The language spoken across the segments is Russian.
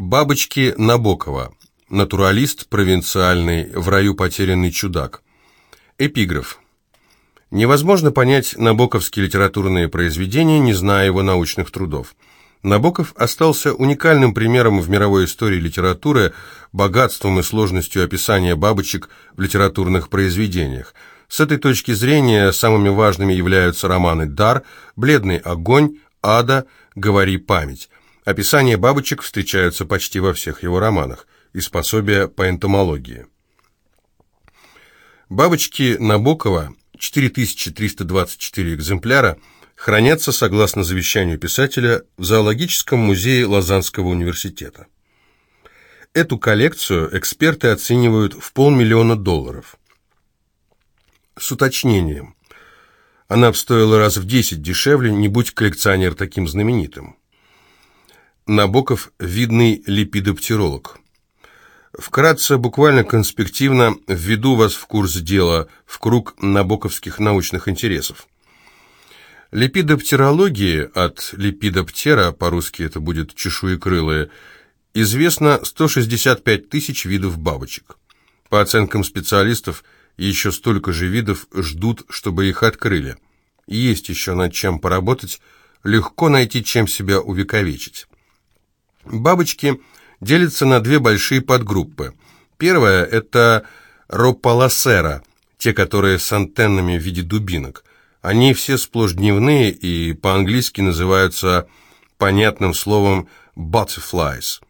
Бабочки Набокова. Натуралист провинциальный, в раю потерянный чудак. Эпиграф. Невозможно понять набоковские литературные произведения, не зная его научных трудов. Набоков остался уникальным примером в мировой истории литературы, богатством и сложностью описания бабочек в литературных произведениях. С этой точки зрения самыми важными являются романы «Дар», «Бледный огонь», «Ада», «Говори память». Описания бабочек встречаются почти во всех его романах и способия по энтомологии. Бабочки Набокова, 4324 экземпляра, хранятся, согласно завещанию писателя, в зоологическом музее Лозаннского университета. Эту коллекцию эксперты оценивают в полмиллиона долларов. С уточнением. Она стоила раз в 10 дешевле, не будь коллекционер таким знаменитым. Набоков – видный липидоптеролог. Вкратце, буквально конспективно, введу вас в курс дела, в круг набоковских научных интересов. Липидоптерологии, от липидоптера, по-русски это будет чешуекрылые, известно 165 тысяч видов бабочек. По оценкам специалистов, еще столько же видов ждут, чтобы их открыли. Есть еще над чем поработать, легко найти, чем себя увековечить. Бабочки делятся на две большие подгруппы. Первая – это ропаласера, те, которые с антеннами в виде дубинок. Они все сплошь дневные и по-английски называются понятным словом butterflies.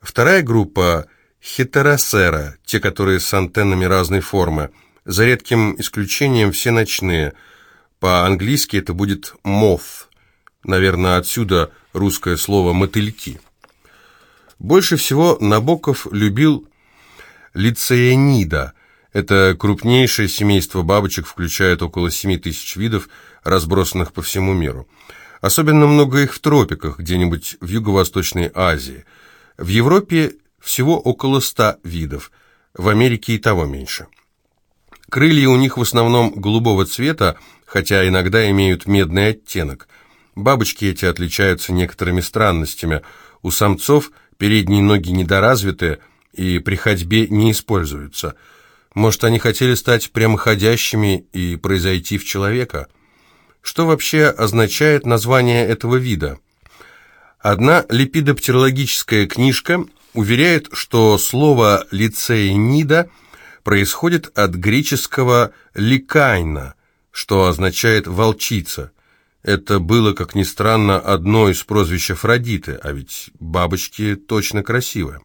Вторая группа – хетеросера, те, которые с антеннами разной формы. За редким исключением все ночные. По-английски это будет moth. Наверное, отсюда русское слово «мотыльки». Больше всего Набоков любил лицеянида. Это крупнейшее семейство бабочек, включает около 7 тысяч видов, разбросанных по всему миру. Особенно много их в тропиках, где-нибудь в Юго-Восточной Азии. В Европе всего около 100 видов, в Америке и того меньше. Крылья у них в основном голубого цвета, хотя иногда имеют медный оттенок. Бабочки эти отличаются некоторыми странностями. У самцов – Передние ноги недоразвиты и при ходьбе не используются. Может, они хотели стать прямоходящими и произойти в человека? Что вообще означает название этого вида? Одна липидоптерологическая книжка уверяет, что слово «лицеинида» происходит от греческого «ликайна», что означает «волчица». Это было, как ни странно, одно из прозвищ Афродиты, а ведь бабочки точно красивые.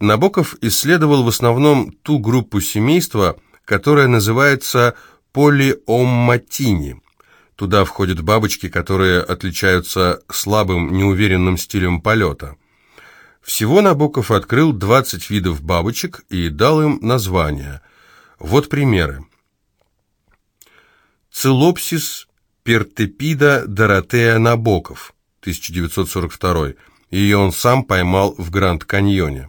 Набоков исследовал в основном ту группу семейства, которая называется полиомматини. Туда входят бабочки, которые отличаются слабым, неуверенным стилем полета. Всего Набоков открыл 20 видов бабочек и дал им названия. Вот примеры. Целопсис Пертепида Доротея Набоков, 1942. Ее он сам поймал в Гранд-Каньоне.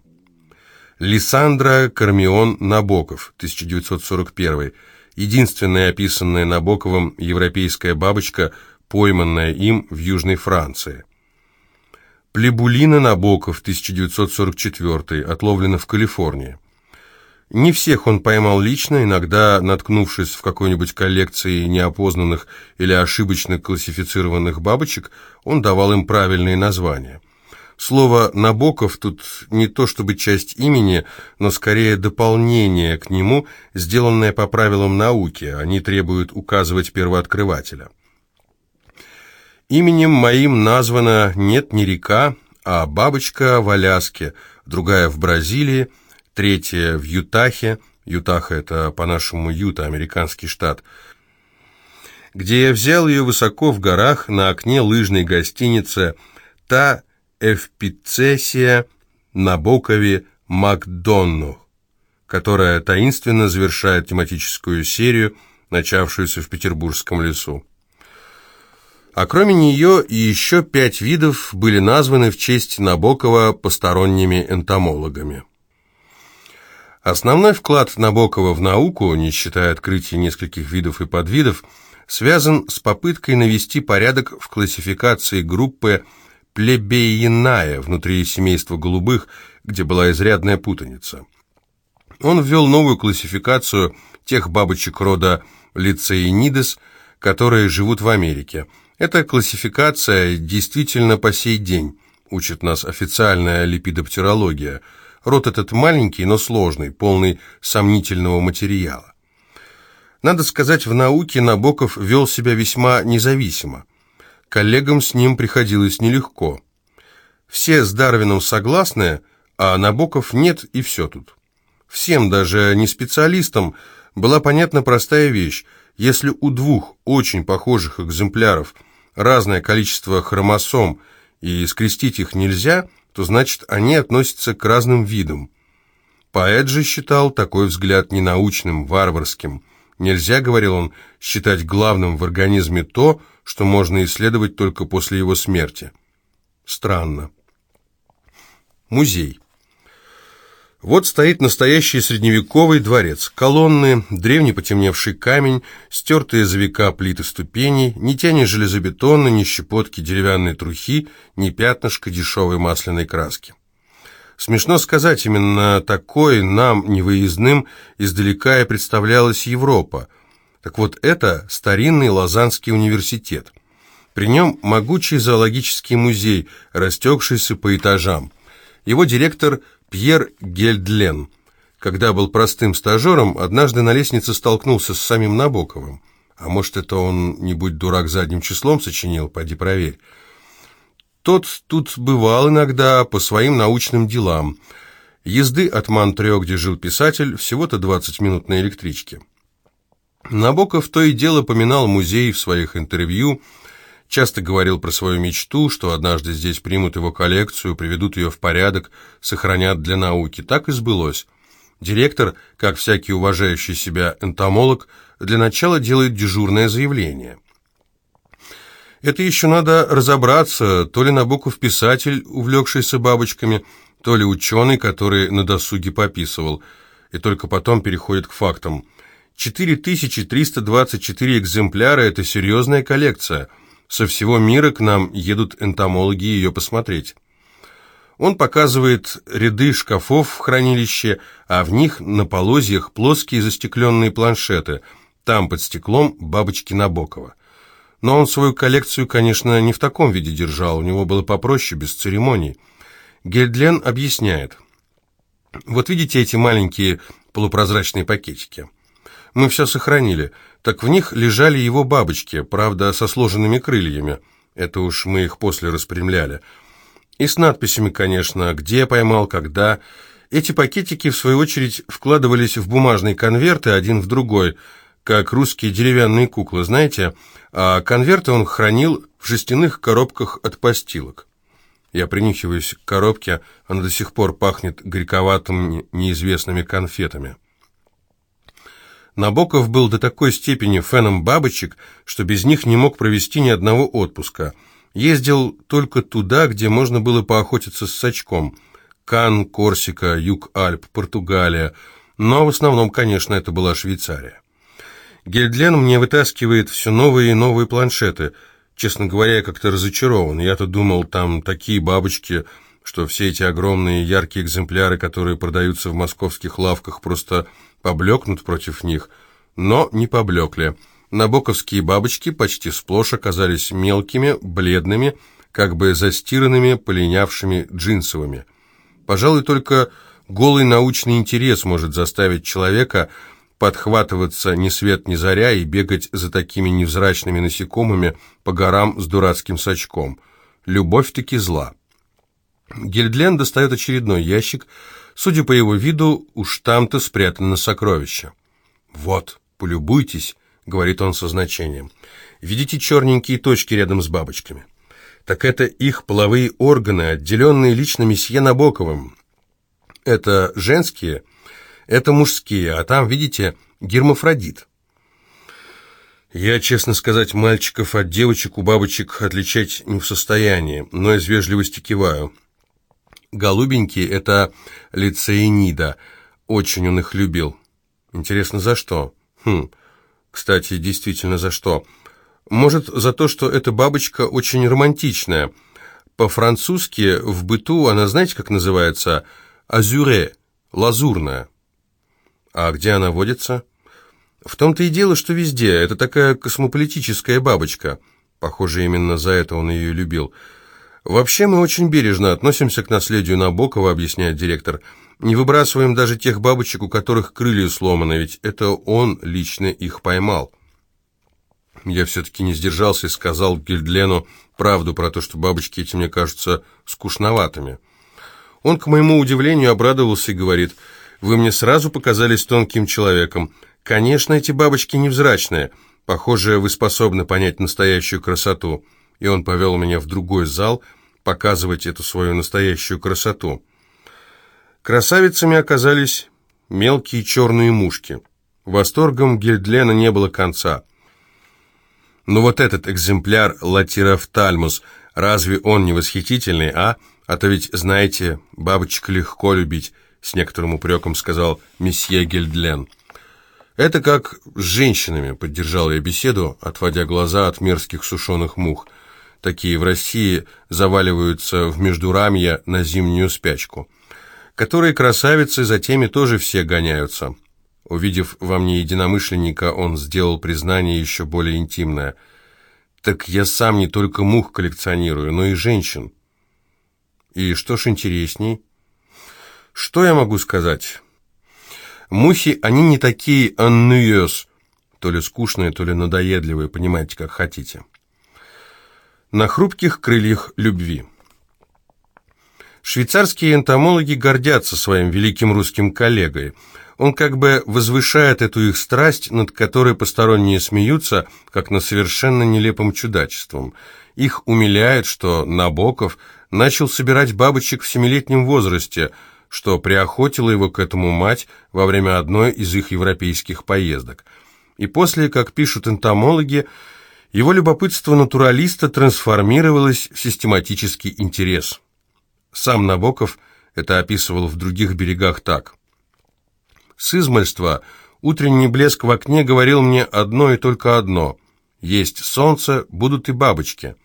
Лиссандра Кармион Набоков, 1941. Единственная описанная Набоковым европейская бабочка, пойманная им в Южной Франции. Плебулина Набоков, 1944, отловлена в Калифорнии. Не всех он поймал лично, иногда, наткнувшись в какой-нибудь коллекции неопознанных или ошибочно классифицированных бабочек, он давал им правильные названия. Слово «Набоков» тут не то чтобы часть имени, но скорее дополнение к нему, сделанное по правилам науки, они требуют указывать первооткрывателя. Именем моим названа нет не река, а бабочка в Аляске, другая в Бразилии, третья в Ютахе, Ютаха это по-нашему Юта, американский штат, где я взял ее высоко в горах на окне лыжной гостиницы «Та Эвпицесия» на Бокове Макдонну, которая таинственно завершает тематическую серию, начавшуюся в Петербургском лесу. А кроме нее еще пять видов были названы в честь Набокова посторонними энтомологами. Основной вклад Набокова в науку, не считая открытия нескольких видов и подвидов, связан с попыткой навести порядок в классификации группы плебейная внутри семейства голубых, где была изрядная путаница. Он ввел новую классификацию тех бабочек рода лицеинидес, которые живут в Америке. Эта классификация действительно по сей день, учит нас официальная липидоптерология. Род этот маленький, но сложный, полный сомнительного материала. Надо сказать, в науке Набоков вел себя весьма независимо. Коллегам с ним приходилось нелегко. Все с Дарвином согласны, а Набоков нет, и все тут. Всем, даже не специалистам, была понятна простая вещь. Если у двух очень похожих экземпляров разное количество хромосом и скрестить их нельзя, то значит они относятся к разным видам. Поэт же считал такой взгляд ненаучным, варварским. Нельзя, говорил он, считать главным в организме то, что можно исследовать только после его смерти. Странно. Музей. Вот стоит настоящий средневековый дворец. Колонны, древний потемневший камень, стертые за века плиты ступеней, ни тени железобетона, ни щепотки деревянной трухи, ни пятнышка дешевой масляной краски. Смешно сказать, именно такой нам, невыездным, издалека и представлялась Европа. Так вот, это старинный Лозаннский университет. При нем могучий зоологический музей, растекшийся по этажам. Его директор Пьер Гельдлен. Когда был простым стажером, однажды на лестнице столкнулся с самим Набоковым. А может, это он, не будь дурак, задним числом сочинил, поди проверь. Тот тут бывал иногда по своим научным делам. Езды от Монтрео, где жил писатель, всего-то 20 минут на электричке. Набоков то и дело поминал музей в своих интервью, часто говорил про свою мечту, что однажды здесь примут его коллекцию, приведут ее в порядок, сохранят для науки. Так и сбылось. Директор, как всякий уважающий себя энтомолог, для начала делает дежурное заявление – это еще надо разобраться, то ли Набоков писатель, увлекшийся бабочками, то ли ученый, который на досуге пописывал, и только потом переходит к фактам. 4324 экземпляра – это серьезная коллекция. Со всего мира к нам едут энтомологи ее посмотреть. Он показывает ряды шкафов в хранилище, а в них на полозьях плоские застекленные планшеты. Там под стеклом бабочки Набокова. Но он свою коллекцию, конечно, не в таком виде держал, у него было попроще, без церемоний. Гельдлен объясняет. Вот видите эти маленькие полупрозрачные пакетики? Мы все сохранили. Так в них лежали его бабочки, правда, со сложенными крыльями. Это уж мы их после распрямляли. И с надписями, конечно, где поймал, когда. Эти пакетики, в свою очередь, вкладывались в бумажные конверты один в другой – как русские деревянные куклы, знаете, а конверты он хранил в жестяных коробках от постилок. Я принюхиваюсь к коробке, она до сих пор пахнет горьковатыми неизвестными конфетами. Набоков был до такой степени феном бабочек, что без них не мог провести ни одного отпуска. Ездил только туда, где можно было поохотиться с сачком. Кан, Корсика, Юг Альп, Португалия. Но в основном, конечно, это была Швейцария. Гельдлен мне вытаскивает все новые и новые планшеты. Честно говоря, я как-то разочарован. Я-то думал, там такие бабочки, что все эти огромные яркие экземпляры, которые продаются в московских лавках, просто поблекнут против них. Но не поблекли. Набоковские бабочки почти сплошь оказались мелкими, бледными, как бы застиранными, полинявшими джинсовыми. Пожалуй, только голый научный интерес может заставить человека подхватываться ни свет ни заря и бегать за такими невзрачными насекомыми по горам с дурацким сачком. Любовь-таки зла. Гельдлен достает очередной ящик. Судя по его виду, уж там-то спрятано сокровище. «Вот, полюбуйтесь», — говорит он со значением. «Видите черненькие точки рядом с бабочками? Так это их половые органы, отделенные лично месье Набоковым. Это женские, это мужские, а там, видите, гермафродит. Я, честно сказать, мальчиков от девочек у бабочек отличать не в состоянии, но из вежливости киваю. Голубенький — это лицеинида. Очень он их любил. Интересно, за что? Хм, кстати, действительно, за что? Может, за то, что эта бабочка очень романтичная. По-французски в быту она, знаете, как называется? Азюре, лазурная. А где она водится? В том-то и дело, что везде. Это такая космополитическая бабочка. Похоже, именно за это он ее любил. Вообще мы очень бережно относимся к наследию Набокова, объясняет директор. Не выбрасываем даже тех бабочек, у которых крылья сломаны, ведь это он лично их поймал. Я все-таки не сдержался и сказал Гильдлену правду про то, что бабочки эти мне кажутся скучноватыми. Он, к моему удивлению, обрадовался и говорит, «Вы мне сразу показались тонким человеком. Конечно, эти бабочки невзрачные. Похоже, вы способны понять настоящую красоту». И он повел меня в другой зал показывать эту свою настоящую красоту. Красавицами оказались мелкие черные мушки. Восторгом Гильдлена не было конца. Но вот этот экземпляр латирофтальмус, разве он не восхитительный, а? А то ведь, знаете, бабочек легко любить, с некоторым упреком сказал месье Гильдлен. Это как с женщинами, поддержал я беседу, отводя глаза от мерзких сушеных мух. Такие в России заваливаются в междурамья на зимнюю спячку. Которые красавицы, за теми тоже все гоняются. Увидев во мне единомышленника, он сделал признание еще более интимное. «Так я сам не только мух коллекционирую, но и женщин». «И что ж интересней?» «Что я могу сказать?» «Мухи, они не такие аннуёс, то ли скучные, то ли надоедливые, понимаете, как хотите». На хрупких крыльях любви. Швейцарские энтомологи гордятся своим великим русским коллегой – он как бы возвышает эту их страсть, над которой посторонние смеются, как над совершенно нелепым чудачеством. Их умиляет, что Набоков начал собирать бабочек в семилетнем возрасте, что приохотила его к этому мать во время одной из их европейских поездок. И после, как пишут энтомологи, его любопытство натуралиста трансформировалось в систематический интерес. Сам Набоков это описывал в других берегах так – с измальства утренний блеск в окне говорил мне одно и только одно – есть солнце, будут и бабочки.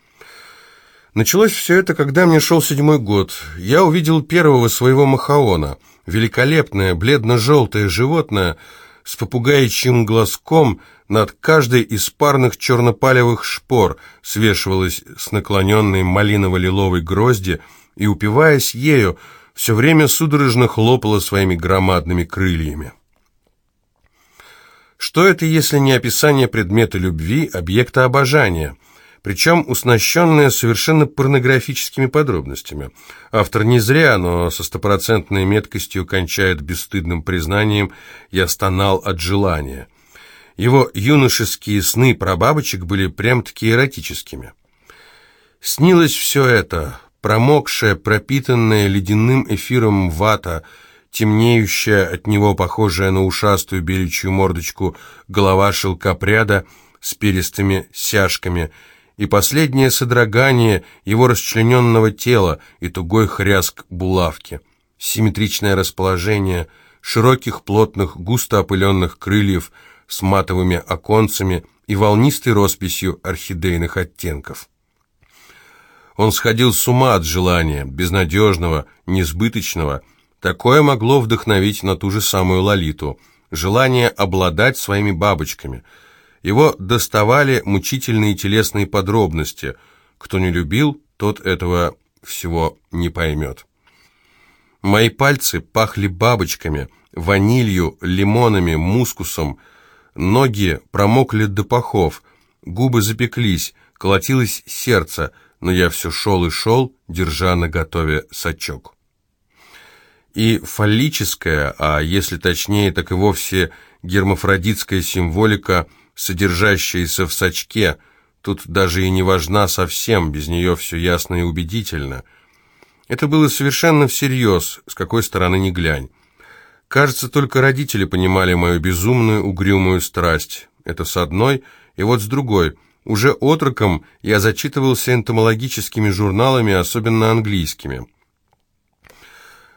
Началось все это, когда мне шел седьмой год. Я увидел первого своего махаона, великолепное, бледно-желтое животное с попугаичьим глазком над каждой из парных чернопалевых шпор свешивалось с наклоненной малиново-лиловой грозди и, упиваясь ею, все время судорожно хлопала своими громадными крыльями. Что это, если не описание предмета любви, объекта обожания, причем уснащенное совершенно порнографическими подробностями? Автор не зря, но со стопроцентной меткостью кончает бесстыдным признанием «я стонал от желания». Его юношеские сны про бабочек были прям-таки эротическими. Снилось все это, промокшая, пропитанная ледяным эфиром вата, темнеющая от него, похожая на ушастую беличью мордочку, голова шелкопряда с перистыми сяжками, и последнее содрогание его расчлененного тела и тугой хряск булавки, симметричное расположение широких, плотных, густо опыленных крыльев с матовыми оконцами и волнистой росписью орхидейных оттенков. Он сходил с ума от желания, безнадежного, несбыточного. Такое могло вдохновить на ту же самую Лолиту. Желание обладать своими бабочками. Его доставали мучительные телесные подробности. Кто не любил, тот этого всего не поймет. Мои пальцы пахли бабочками, ванилью, лимонами, мускусом. Ноги промокли до пахов, губы запеклись, колотилось сердце – но я все шел и шел, держа на готове сачок. И фаллическая, а если точнее, так и вовсе гермафродитская символика, содержащаяся в сачке, тут даже и не важна совсем, без нее все ясно и убедительно. Это было совершенно всерьез, с какой стороны ни глянь. Кажется, только родители понимали мою безумную, угрюмую страсть. Это с одной, и вот с другой – уже отроком я зачитывался энтомологическими журналами, особенно английскими.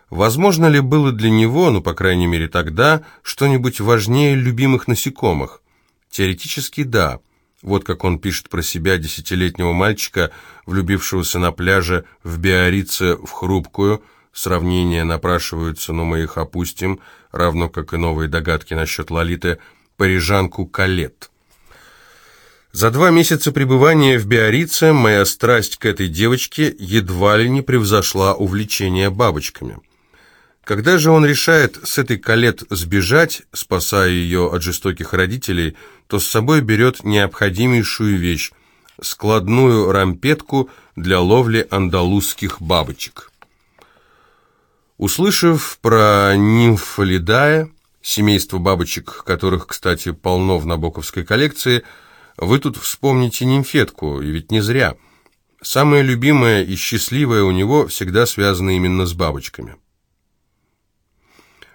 Возможно ли было для него, ну, по крайней мере тогда, что-нибудь важнее любимых насекомых? Теоретически да. Вот как он пишет про себя десятилетнего мальчика, влюбившегося на пляже в Биорице в хрупкую. Сравнения напрашиваются, но мы их опустим, равно как и новые догадки насчет Лолиты, парижанку Калет. За два месяца пребывания в Биорице моя страсть к этой девочке едва ли не превзошла увлечение бабочками. Когда же он решает с этой Калет сбежать, спасая ее от жестоких родителей, то с собой берет необходимейшую вещь – складную рампетку для ловли андалузских бабочек. Услышав про нимфолидая, семейство бабочек, которых, кстати, полно в Набоковской коллекции, вы тут вспомните нимфетку, и ведь не зря. Самое любимое и счастливое у него всегда связано именно с бабочками.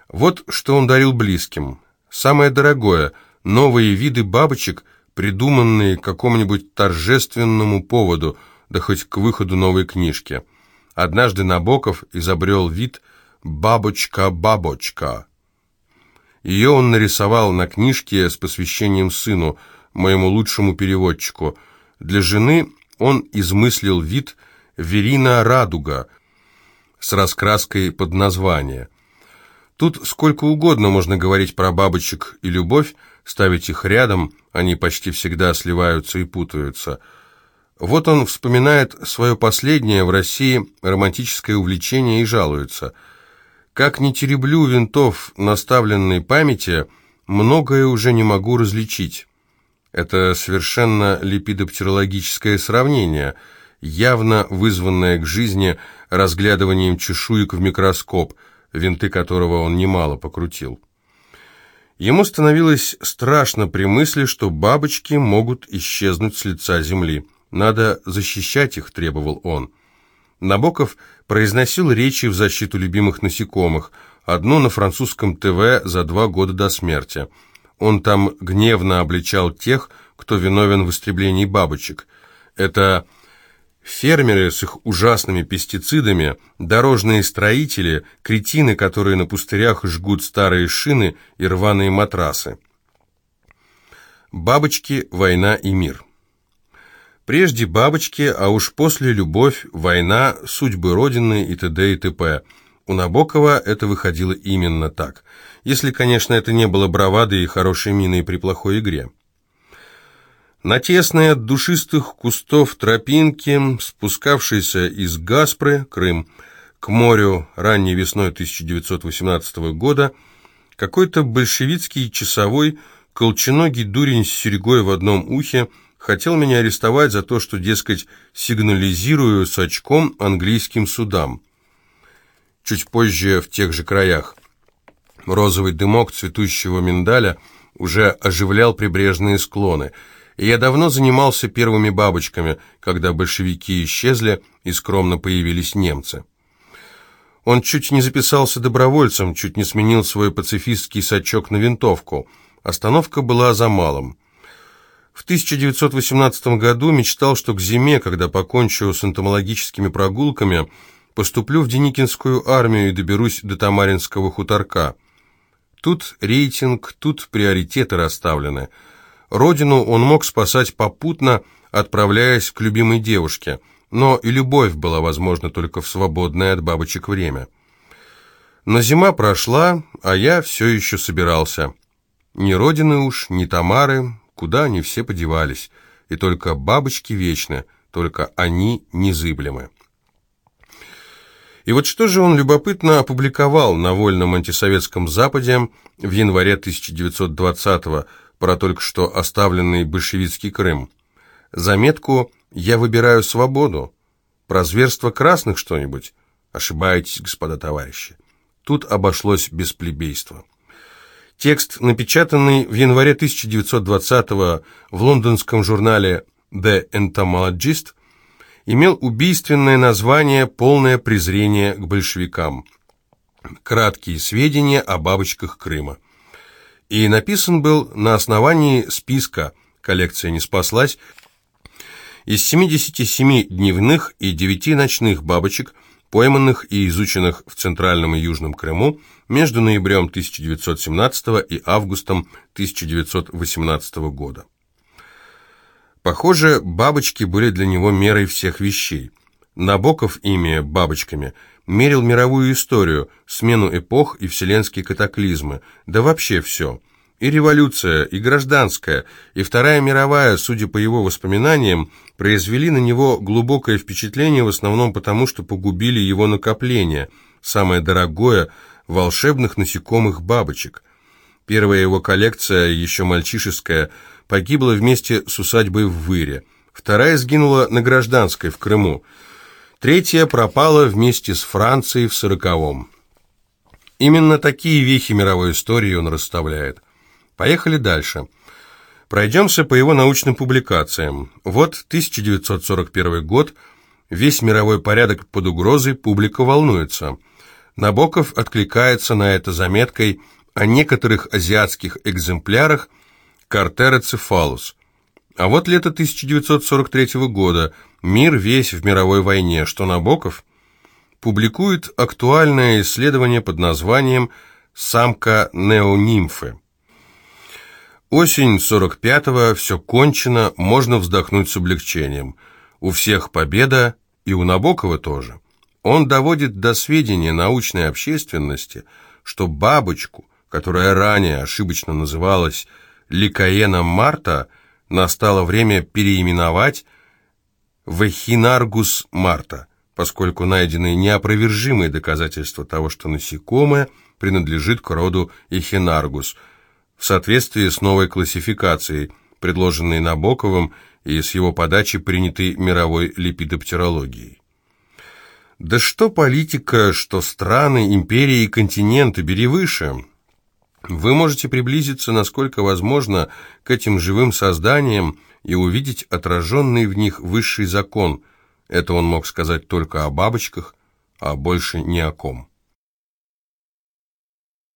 Вот что он дарил близким. Самое дорогое – новые виды бабочек, придуманные какому-нибудь торжественному поводу, да хоть к выходу новой книжки. Однажды Набоков изобрел вид «бабочка-бабочка». Ее он нарисовал на книжке с посвящением сыну, моему лучшему переводчику. Для жены он измыслил вид «Верина радуга» с раскраской под название – Тут сколько угодно можно говорить про бабочек и любовь, ставить их рядом, они почти всегда сливаются и путаются. Вот он вспоминает свое последнее в России романтическое увлечение и жалуется. «Как не тереблю винтов наставленной памяти, многое уже не могу различить». Это совершенно липидоптерологическое сравнение, явно вызванное к жизни разглядыванием чешуек в микроскоп – винты которого он немало покрутил. Ему становилось страшно при мысли, что бабочки могут исчезнуть с лица земли. Надо защищать их, требовал он. Набоков произносил речи в защиту любимых насекомых, одну на французском ТВ за два года до смерти. Он там гневно обличал тех, кто виновен в истреблении бабочек. Это Фермеры с их ужасными пестицидами, дорожные строители, кретины, которые на пустырях жгут старые шины и рваные матрасы. Бабочки, война и мир. Прежде бабочки, а уж после любовь, война, судьбы Родины и т.д. и т.п. У Набокова это выходило именно так. Если, конечно, это не было бравадой и хорошей миной при плохой игре. На тесной от душистых кустов тропинке, спускавшейся из Гаспры, Крым, к морю ранней весной 1918 года, какой-то большевицкий часовой, колченогий дурень с серьгой в одном ухе, хотел меня арестовать за то, что, дескать, сигнализирую с очком английским судам. Чуть позже в тех же краях розовый дымок цветущего миндаля уже оживлял прибрежные склоны – я давно занимался первыми бабочками, когда большевики исчезли и скромно появились немцы. Он чуть не записался добровольцем, чуть не сменил свой пацифистский сачок на винтовку. Остановка была за малым. В 1918 году мечтал, что к зиме, когда покончу с энтомологическими прогулками, поступлю в Деникинскую армию и доберусь до Тамаринского хуторка. Тут рейтинг, тут приоритеты расставлены – Родину он мог спасать попутно, отправляясь к любимой девушке, но и любовь была возможна только в свободное от бабочек время. Но зима прошла, а я все еще собирался. Ни Родины уж, ни Тамары, куда они все подевались, и только бабочки вечны, только они незыблемы. И вот что же он любопытно опубликовал на вольном антисоветском Западе в январе 1920 года, про только что оставленный большевистский Крым. Заметку «Я выбираю свободу». Про зверство красных что-нибудь? Ошибаетесь, господа товарищи. Тут обошлось без плебейства. Текст, напечатанный в январе 1920-го в лондонском журнале The Entomologist, имел убийственное название «Полное презрение к большевикам». Краткие сведения о бабочках Крыма и написан был на основании списка, коллекция не спаслась, из 77 дневных и 9 ночных бабочек, пойманных и изученных в Центральном и Южном Крыму между ноябрем 1917 и августом 1918 года. Похоже, бабочки были для него мерой всех вещей. Набоков ими, бабочками, мерил мировую историю, смену эпох и вселенские катаклизмы, да вообще все. И революция, и гражданская, и Вторая мировая, судя по его воспоминаниям, произвели на него глубокое впечатление в основном потому, что погубили его накопление, самое дорогое, волшебных насекомых бабочек. Первая его коллекция, еще мальчишеская, погибла вместе с усадьбой в Выре. Вторая сгинула на Гражданской в Крыму. Третья пропала вместе с Францией в сороковом. Именно такие вехи мировой истории он расставляет. Поехали дальше. Пройдемся по его научным публикациям. Вот 1941 год, весь мировой порядок под угрозой, публика волнуется. Набоков откликается на это заметкой о некоторых азиатских экземплярах – Картероцефалус. А вот лето 1943 года, мир весь в мировой войне, что Набоков публикует актуальное исследование под названием «Самка неонимфы». Осень 45-го, все кончено, можно вздохнуть с облегчением. У всех победа, и у Набокова тоже. Он доводит до сведения научной общественности, что бабочку, которая ранее ошибочно называлась Ликаена Марта настало время переименовать в Эхинаргус Марта, поскольку найдены неопровержимые доказательства того, что насекомое принадлежит к роду Эхинаргус, в соответствии с новой классификацией, предложенной Набоковым и с его подачи принятой мировой липидоптерологией. Да что политика, что страны, империи и континенты, бери выше – вы можете приблизиться, насколько возможно, к этим живым созданиям и увидеть отраженный в них высший закон. Это он мог сказать только о бабочках, а больше ни о ком.